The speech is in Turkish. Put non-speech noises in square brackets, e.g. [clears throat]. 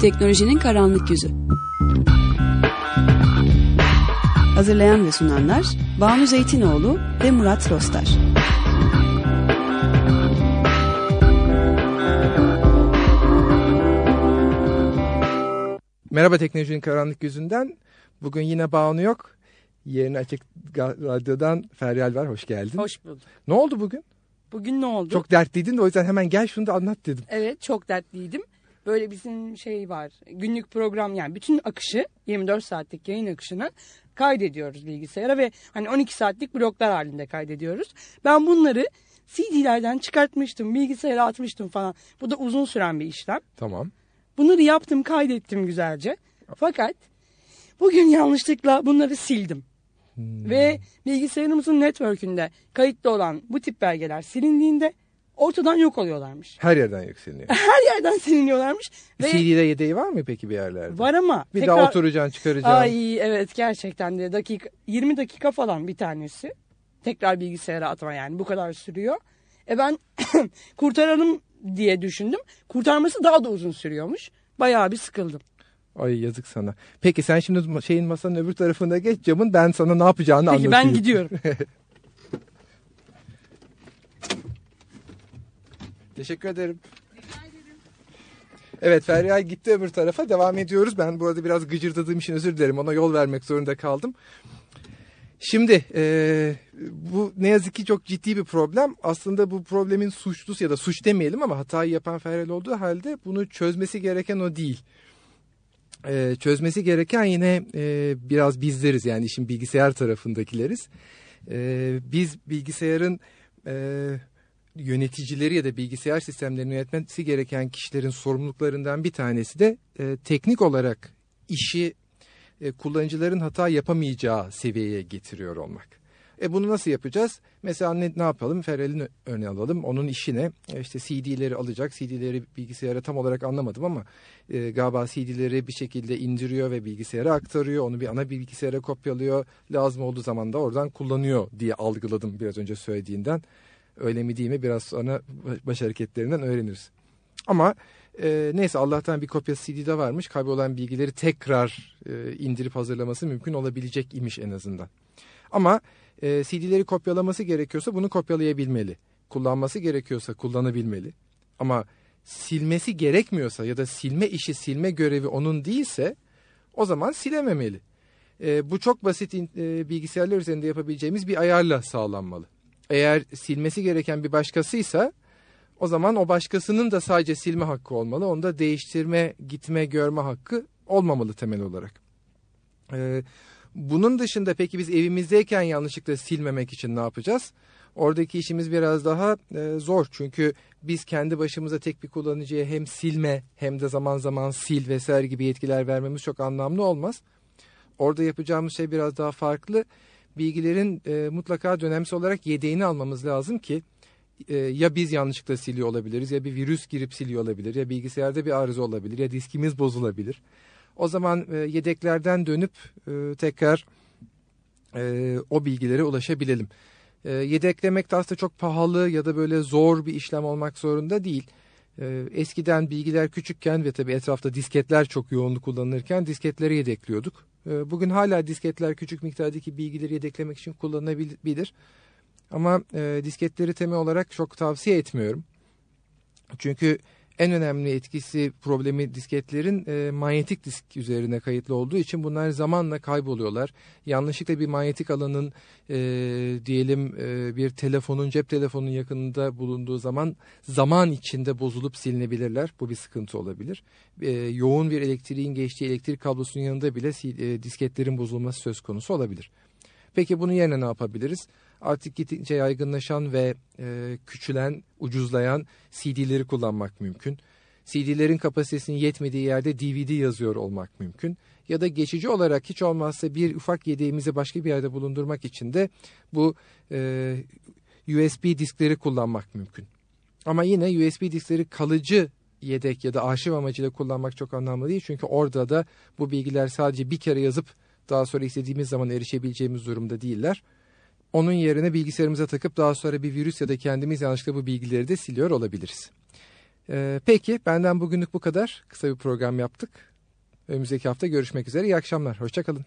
Teknolojinin karanlık yüzü. Hazırlayan ve sunanlar Banu Zeytinoğlu ve Murat Rostar. Merhaba Teknolojinin Karanlık Yüzünden. Bugün yine Banu yok. Yerine Açık Radyo'dan Feryal var. Hoş geldin. Hoş bulduk. Ne oldu bugün? Bugün ne oldu? Çok dertliydin de o yüzden hemen gel şunu da anlat dedim. Evet çok dertliydim. Böyle bizim şey var günlük program yani bütün akışı 24 saatlik yayın akışını kaydediyoruz bilgisayara ve hani 12 saatlik bloklar halinde kaydediyoruz. Ben bunları CD'lerden çıkartmıştım bilgisayara atmıştım falan. Bu da uzun süren bir işlem. Tamam. Bunları yaptım kaydettim güzelce. Fakat bugün yanlışlıkla bunları sildim. Hmm. Ve bilgisayarımızın network'ünde kayıtlı olan bu tip belgeler silindiğinde ortadan yok oluyorlarmış. Her yerden yok siliniyor. [laughs] Her yerden siliniyorlarmış. Ve CD'de yedeği var mı peki bir yerlerde? Var ama. Bir tekrar... daha oturacaksın çıkaracaksın. Ay evet gerçekten de dakika 20 dakika falan bir tanesi. Tekrar bilgisayara atma yani bu kadar sürüyor. E ben [clears throat] kurtaralım diye düşündüm. Kurtarması daha da uzun sürüyormuş. Bayağı bir sıkıldım. Ay yazık sana. Peki sen şimdi şeyin masanın öbür tarafında geç camın ben sana ne yapacağını Peki, anlatayım. Peki ben gidiyorum. [laughs] Teşekkür ederim. Evet Feryal gitti öbür tarafa devam ediyoruz. Ben bu arada biraz gıcırdadığım için özür dilerim. Ona yol vermek zorunda kaldım. Şimdi e, bu ne yazık ki çok ciddi bir problem. Aslında bu problemin suçlusu ya da suç demeyelim ama hatayı yapan Feryal olduğu halde bunu çözmesi gereken o değil. E, çözmesi gereken yine e, biraz bizleriz yani işin bilgisayar tarafındakileriz. E, biz bilgisayarın e, yöneticileri ya da bilgisayar sistemlerini yönetmesi gereken kişilerin sorumluluklarından bir tanesi de e, teknik olarak işi e, kullanıcıların hata yapamayacağı seviyeye getiriyor olmak. E bunu nasıl yapacağız? Mesela ne, ne yapalım? Ferrell'in örneği alalım. Onun işine e, işte CD'leri alacak. CD'leri bilgisayara tam olarak anlamadım ama e, galiba CD'leri bir şekilde indiriyor ve bilgisayara aktarıyor. Onu bir ana bilgisayara kopyalıyor. Lazım olduğu zaman da oradan kullanıyor diye algıladım biraz önce söylediğinden. Öyle mi değil mi biraz sonra baş hareketlerinden öğreniriz. Ama e, neyse Allah'tan bir kopya CD'de varmış. Kaybolan bilgileri tekrar e, indirip hazırlaması mümkün olabilecek imiş en azından. Ama e, CD'leri kopyalaması gerekiyorsa bunu kopyalayabilmeli. Kullanması gerekiyorsa kullanabilmeli. Ama silmesi gerekmiyorsa ya da silme işi silme görevi onun değilse o zaman silememeli. E, bu çok basit e, bilgisayarlar üzerinde yapabileceğimiz bir ayarla sağlanmalı. Eğer silmesi gereken bir başkasıysa o zaman o başkasının da sadece silme hakkı olmalı. Onda değiştirme, gitme, görme hakkı olmamalı temel olarak. Ee, bunun dışında peki biz evimizdeyken yanlışlıkla silmemek için ne yapacağız? Oradaki işimiz biraz daha e, zor çünkü biz kendi başımıza tek bir kullanıcıya hem silme hem de zaman zaman sil vesaire gibi yetkiler vermemiz çok anlamlı olmaz. Orada yapacağımız şey biraz daha farklı. Bilgilerin e, mutlaka dönemsel olarak yedeğini almamız lazım ki e, ya biz yanlışlıkla siliyor olabiliriz ya bir virüs girip siliyor olabilir ya bilgisayarda bir arıza olabilir ya diskimiz bozulabilir. O zaman e, yedeklerden dönüp e, tekrar e, o bilgilere ulaşabilelim. E, yedeklemek de aslında çok pahalı ya da böyle zor bir işlem olmak zorunda değil. E, eskiden bilgiler küçükken ve tabii etrafta disketler çok yoğunluk kullanılırken disketleri yedekliyorduk. E, bugün hala disketler küçük miktardaki bilgileri yedeklemek için kullanılabilir. Ama e, disketleri temel olarak çok tavsiye etmiyorum. Çünkü en önemli etkisi problemi disketlerin e, manyetik disk üzerine kayıtlı olduğu için bunlar zamanla kayboluyorlar. Yanlışlıkla bir manyetik alanın e, diyelim e, bir telefonun cep telefonunun yakınında bulunduğu zaman zaman içinde bozulup silinebilirler. Bu bir sıkıntı olabilir. E, yoğun bir elektriğin geçtiği elektrik kablosunun yanında bile e, disketlerin bozulması söz konusu olabilir. Peki bunun yerine ne yapabiliriz? Artık gittikçe yaygınlaşan ve e, küçülen, ucuzlayan CD'leri kullanmak mümkün. CD'lerin kapasitesinin yetmediği yerde DVD yazıyor olmak mümkün. Ya da geçici olarak hiç olmazsa bir ufak yedeğimizi başka bir yerde bulundurmak için de bu e, USB diskleri kullanmak mümkün. Ama yine USB diskleri kalıcı yedek ya da arşiv amacıyla kullanmak çok anlamlı değil. Çünkü orada da bu bilgiler sadece bir kere yazıp daha sonra istediğimiz zaman erişebileceğimiz durumda değiller. Onun yerine bilgisayarımıza takıp daha sonra bir virüs ya da kendimiz yanlışlıkla bu bilgileri de siliyor olabiliriz. Ee, peki benden bugünlük bu kadar. Kısa bir program yaptık. Önümüzdeki hafta görüşmek üzere. İyi akşamlar. Hoşçakalın.